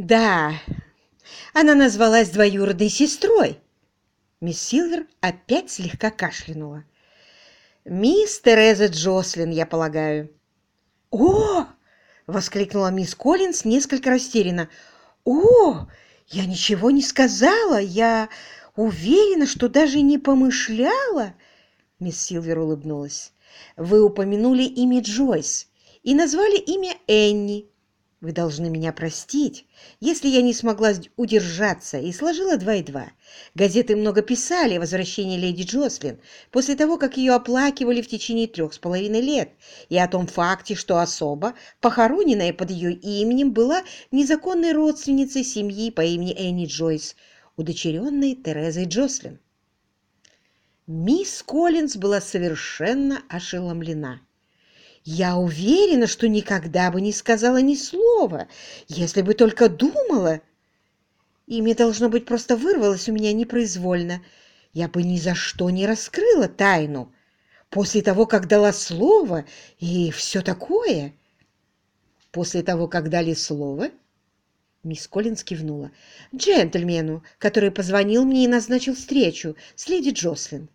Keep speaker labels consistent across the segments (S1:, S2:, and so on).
S1: Да, она назвалась двоюродной сестрой. Мисс Силвер опять слегка кашлянула. «Мисс Тереза Джослин, я полагаю». «О!» — воскликнула мисс Коллинс несколько растерянно. «О! Я ничего не сказала! Я уверена, что даже не помышляла!» Мисс Силвер улыбнулась. «Вы упомянули имя Джойс и назвали имя Энни. Вы должны меня простить, если я не смогла удержаться и сложила два и два. Газеты много писали о возвращении леди Джослин после того, как ее оплакивали в течение трех с половиной лет, и о том факте, что особа, похороненная под ее именем, была незаконной родственницей семьи по имени Энни Джойс, удочеренной Терезой Джослин. Мисс Коллинз была совершенно ошеломлена. Я уверена, что никогда бы не сказала ни слова, если бы только думала. Имя, должно быть, просто вырвалось у меня непроизвольно. Я бы ни за что не раскрыла тайну. После того, как дала слово и все такое. После того, как дали слово, мисс Коллинс кивнула, джентльмену, который позвонил мне и назначил встречу с леди Джослин.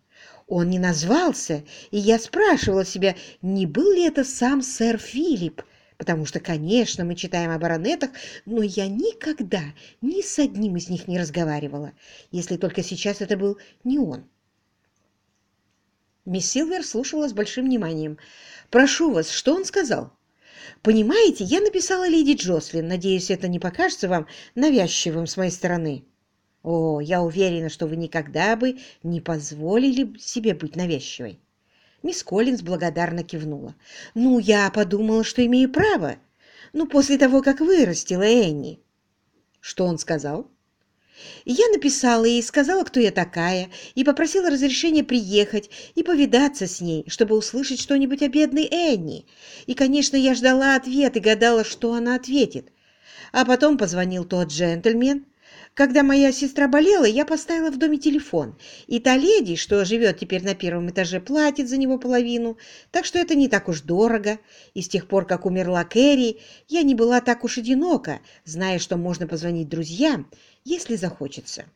S1: Он не назвался, и я спрашивала себя, не был ли это сам сэр Филипп, потому что, конечно, мы читаем о баронетах, но я никогда ни с одним из них не разговаривала, если только сейчас это был не он. Мисс Силвер слушала с большим вниманием. «Прошу вас, что он сказал?» «Понимаете, я написала леди Джослин. Надеюсь, это не покажется вам навязчивым с моей стороны». О, я уверена, что вы никогда бы не позволили себе быть навязчивой. Мисс Коллинз благодарно кивнула. Ну, я подумала, что имею право. Ну, после того, как вырастила Энни. Что он сказал? Я написала ей, сказала, кто я такая, и попросила разрешения приехать и повидаться с ней, чтобы услышать что-нибудь о бедной Энни. И, конечно, я ждала ответ и гадала, что она ответит. А потом позвонил тот джентльмен, когда моя сестра болела, я поставила в доме телефон, и та леди, что живет теперь на первом этаже, платит за него половину, так что это не так уж дорого. И с тех пор, как умерла Кэрри, я не была так уж одинока, зная, что можно позвонить друзьям, если захочется.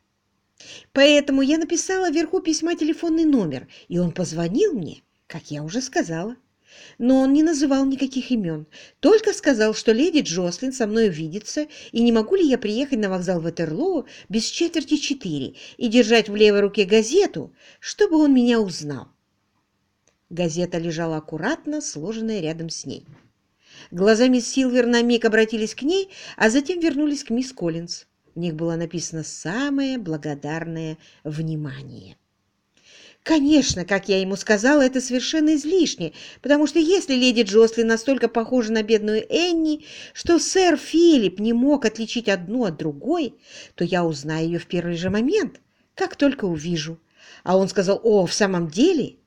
S1: Поэтому я написала вверху письма телефонный номер, и он позвонил мне, как я уже сказала. Но он не называл никаких имен, только сказал, что леди Джослин со мной увидится, и не могу ли я приехать на вокзал Ватерлоу без четверти четыре и держать в левой руке газету, чтобы он меня узнал. Газета лежала аккуратно, сложенная рядом с ней. Глаза мисс Силвер на миг обратились к ней, а затем вернулись к мисс Коллинз. В них было написано «Самое благодарное внимание». Конечно, как я ему сказала, это совершенно излишне, потому что если леди Джослин настолько похожа на бедную Энни, что сэр Филипп не мог отличить одну от другой, то я узнаю ее в первый же момент, как только увижу. А он сказал, о, в самом деле?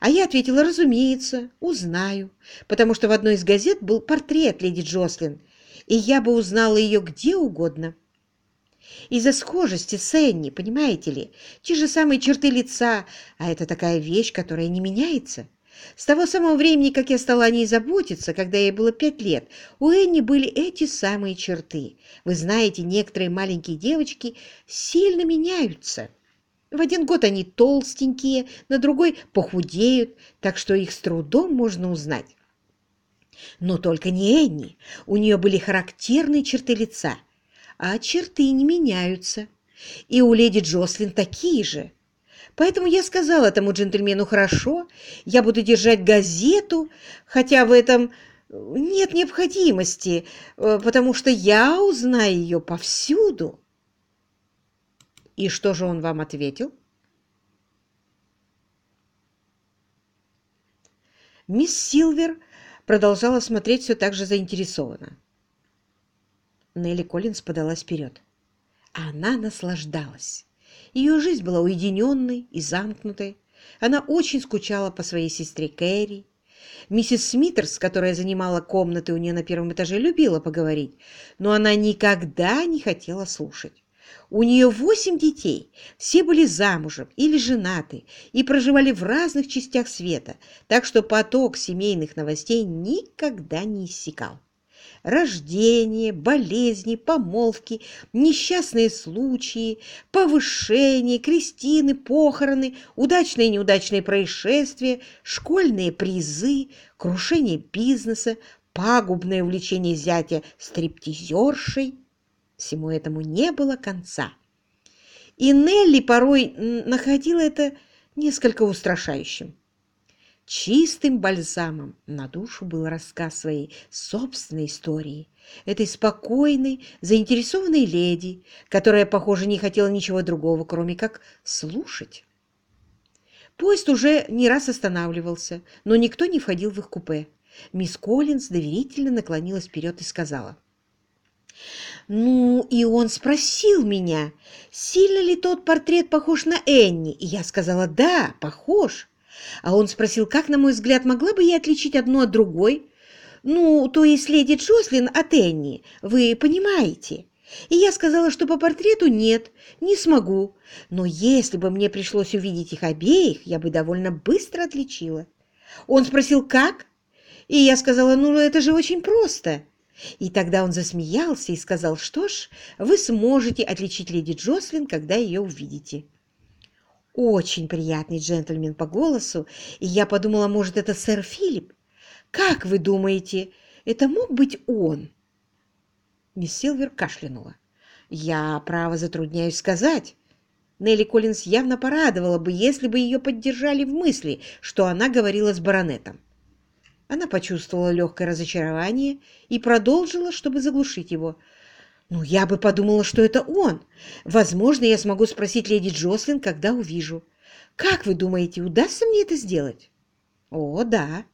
S1: А я ответила, разумеется, узнаю, потому что в одной из газет был портрет леди Джослин, и я бы узнала ее где угодно. Из-за схожести с Энни, понимаете ли? Те же самые черты лица, а это такая вещь, которая не меняется. С того самого времени, как я стала о ней заботиться, когда ей было пять лет, у Энни были эти самые черты. Вы знаете, некоторые маленькие девочки сильно меняются. В один год они толстенькие, на другой похудеют, так что их с трудом можно узнать. Но только не Энни. У нее были характерные черты лица – а черты не меняются. И у леди Джослин такие же. Поэтому я сказала этому джентльмену, хорошо, я буду держать газету, хотя в этом нет необходимости, э, потому что я узнаю ее повсюду. И что же он вам ответил? Мисс Силвер продолжала смотреть все так же заинтересованно. Нелли Коллинз подалась вперед. Она наслаждалась. Ее жизнь была уединенной и замкнутой. Она очень скучала по своей сестре Кэрри. Миссис Смитерс, которая занимала комнаты у нее на первом этаже, любила поговорить, но она никогда не хотела слушать. У нее восемь детей, все были замужем или женаты и проживали в разных частях света, так что поток семейных новостей никогда не иссякал. Рождение, болезни, помолвки, несчастные случаи, повышения, крестины, похороны, удачные и неудачные происшествия, школьные призы, крушение бизнеса, пагубное увлечение зятя стриптизершей. Всему этому не было конца. И Нелли порой находила это несколько устрашающим. Чистым бальзамом на душу был рассказ своей собственной истории, этой спокойной, заинтересованной леди, которая, похоже, не хотела ничего другого, кроме как слушать. Поезд уже не раз останавливался, но никто не входил в их купе. Мисс Коллинз доверительно наклонилась вперед и сказала. «Ну, и он спросил меня, сильно ли тот портрет похож на Энни, и я сказала, да, похож. А он спросил, как, на мой взгляд, могла бы я отличить одну от другой? Ну, то есть леди Джослин от Энни, вы понимаете?» И я сказала, что по портрету нет, не смогу. Но если бы мне пришлось увидеть их обеих, я бы довольно быстро отличила. Он спросил, как? И я сказала, ну, это же очень просто. И тогда он засмеялся и сказал, что ж, вы сможете отличить леди Джослин, когда ее увидите. Очень приятный джентльмен по голосу, и я подумала, может, это сэр Филипп. Как вы думаете, это мог быть он? Мисс Силвер кашлянула. Я, право, затрудняюсь сказать. Нелли Коллинс явно порадовала бы, если бы ее поддержали в мысли, что она говорила с баронетом. Она почувствовала легкое разочарование и продолжила, чтобы заглушить его. «Ну, я бы подумала, что это он. Возможно, я смогу спросить леди Джослин, когда увижу. Как вы думаете, удастся мне это сделать?» «О, да».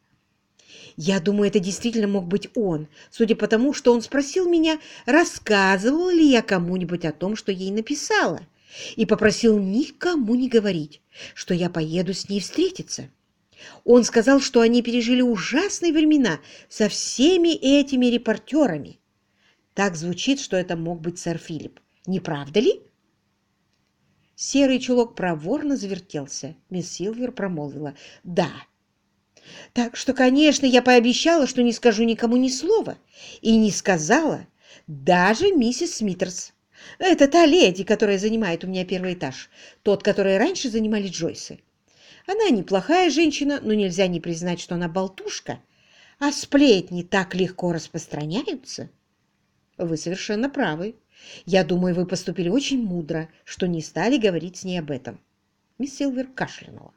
S1: Я думаю, это действительно мог быть он, судя по тому, что он спросил меня, рассказывала ли я кому-нибудь о том, что ей написала, и попросил никому не говорить, что я поеду с ней встретиться. Он сказал, что они пережили ужасные времена со всеми этими репортерами. Так звучит, что это мог быть сэр Филипп. Не правда ли? Серый чулок проворно завертелся. Мисс Силвер промолвила «Да». Так что, конечно, я пообещала, что не скажу никому ни слова. И не сказала даже миссис Смитерс. Это та леди, которая занимает у меня первый этаж. Тот, который раньше занимали Джойсы. Она неплохая женщина, но нельзя не признать, что она болтушка. А сплетни так легко распространяются. Вы совершенно правы. Я думаю, вы поступили очень мудро, что не стали говорить с ней об этом. Мисс Силвер кашлянула.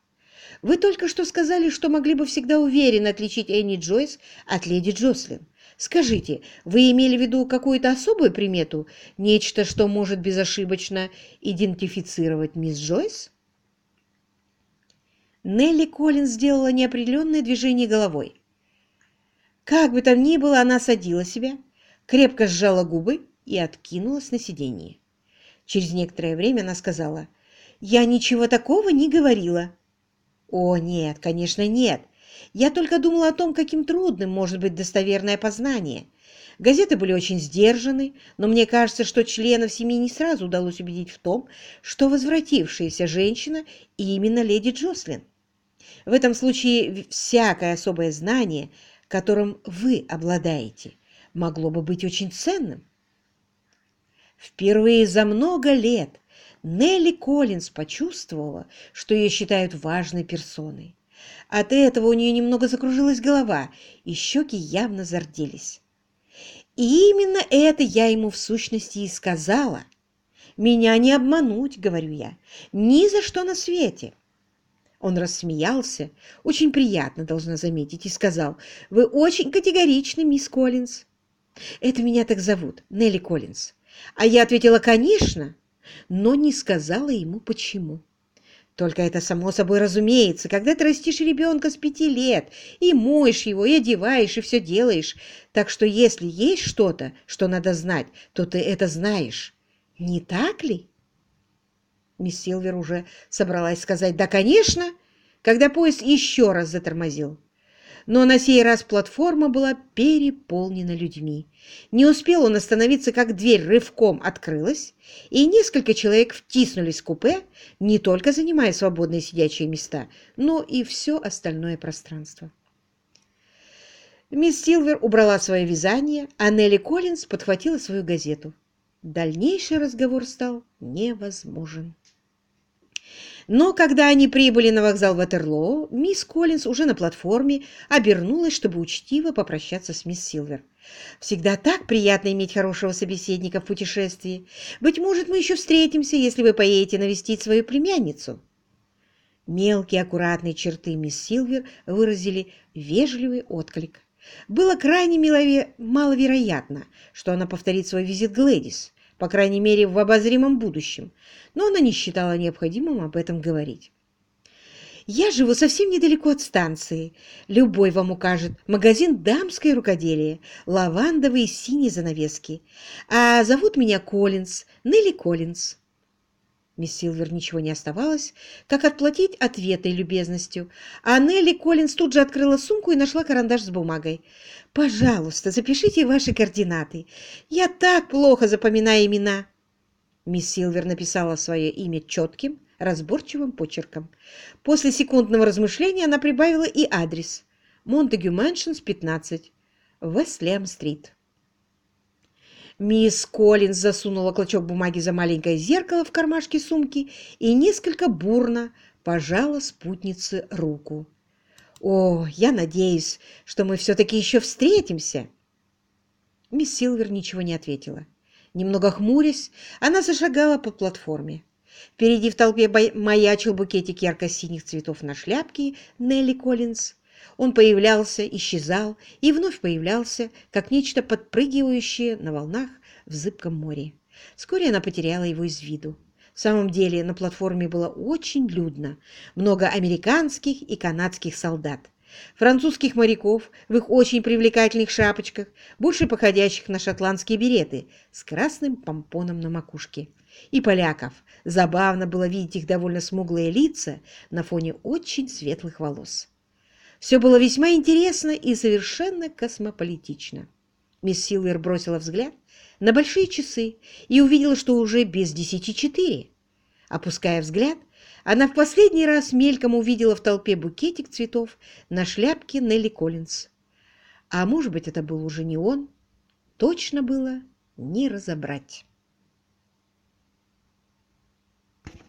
S1: Вы только что сказали, что могли бы всегда уверенно отличить Энни Джойс от леди Джослин. Скажите, вы имели в виду какую-то особую примету, нечто, что может безошибочно идентифицировать мисс Джойс? Нелли Коллинз сделала неопределенное движение головой. Как бы там ни было, она садила себя, крепко сжала губы и откинулась на сиденье. Через некоторое время она сказала, «Я ничего такого не говорила». «О, нет, конечно, нет. Я только думала о том, каким трудным может быть достоверное познание. Газеты были очень сдержаны, но мне кажется, что членов семьи не сразу удалось убедить в том, что возвратившаяся женщина именно леди Джослин. В этом случае всякое особое знание, которым вы обладаете, могло бы быть очень ценным. Впервые за много лет Нелли Коллинз почувствовала, что ее считают важной персоной. От этого у нее немного закружилась голова, и щеки явно зарделись. И именно это я ему в сущности и сказала. «Меня не обмануть», — говорю я, — «ни за что на свете». Он рассмеялся, очень приятно, должна заметить, и сказал, «Вы очень категоричны, мисс Коллинз». «Это меня так зовут, Нелли Коллинз». А я ответила, «Конечно», но не сказала ему, почему. Только это само собой разумеется, когда ты растишь ребенка с пяти лет, и моешь его, и одеваешь, и все делаешь. Так что если есть что-то, что надо знать, то ты это знаешь. Не так ли? Мисс Силвер уже собралась сказать «да, конечно», когда поезд еще раз затормозил. Но на сей раз платформа была переполнена людьми. Не успел он остановиться, как дверь рывком открылась, и несколько человек втиснулись в купе, не только занимая свободные сидячие места, но и все остальное пространство. Мисс Силвер убрала свое вязание, а Нелли Коллинз подхватила свою газету. Дальнейший разговор стал невозможен. Но когда они прибыли на вокзал Ватерлоо, мисс Коллинз уже на платформе обернулась, чтобы учтиво попрощаться с мисс Силвер. «Всегда так приятно иметь хорошего собеседника в путешествии. Быть может, мы еще встретимся, если вы поедете навестить свою племянницу». Мелкие аккуратные черты мисс Силвер выразили вежливый отклик. Было крайне маловероятно, что она повторит свой визит Глэдис, по крайней мере, в обозримом будущем, но она не считала необходимым об этом говорить. «Я живу совсем недалеко от станции. Любой вам укажет. Магазин «Дамское рукоделие», лавандовые синие занавески. А зовут меня Коллинз, Нелли Коллинз». Мисс Силвер ничего не оставалось, как отплатить ответной любезностью, а Нелли Коллинз тут же открыла сумку и нашла карандаш с бумагой. «Пожалуйста, запишите ваши координаты. Я так плохо запоминаю имена». Мисс Силвер написала свое имя четким, разборчивым почерком. После секундного размышления она прибавила и адрес. Монтегю Мэншнс, 15, Вестлем-стрит. Мисс Коллинз засунула клочок бумаги за маленькое зеркало в кармашке сумки и несколько бурно пожала спутнице руку. «О, я надеюсь, что мы все-таки еще встретимся!» Мисс Силвер ничего не ответила. Немного хмурясь, она зашагала по платформе. Впереди в толпе маячил букетик ярко-синих цветов на шляпке Нелли Коллинз. Он появлялся, исчезал и вновь появлялся, как нечто подпрыгивающее на волнах в зыбком море. Вскоре она потеряла его из виду. В самом деле на платформе было очень людно. Много американских и канадских солдат. Французских моряков в их очень привлекательных шапочках, больше походящих на шотландские береты, с красным помпоном на макушке. И поляков. Забавно было видеть их довольно смуглые лица на фоне очень светлых волос. Все было весьма интересно и совершенно космополитично. Мисс Силвер бросила взгляд на большие часы и увидела, что уже без десяти четыре. Опуская взгляд, она в последний раз мельком увидела в толпе букетик цветов на шляпке Нелли Коллинз. А может быть, это был уже не он? Точно было не разобрать.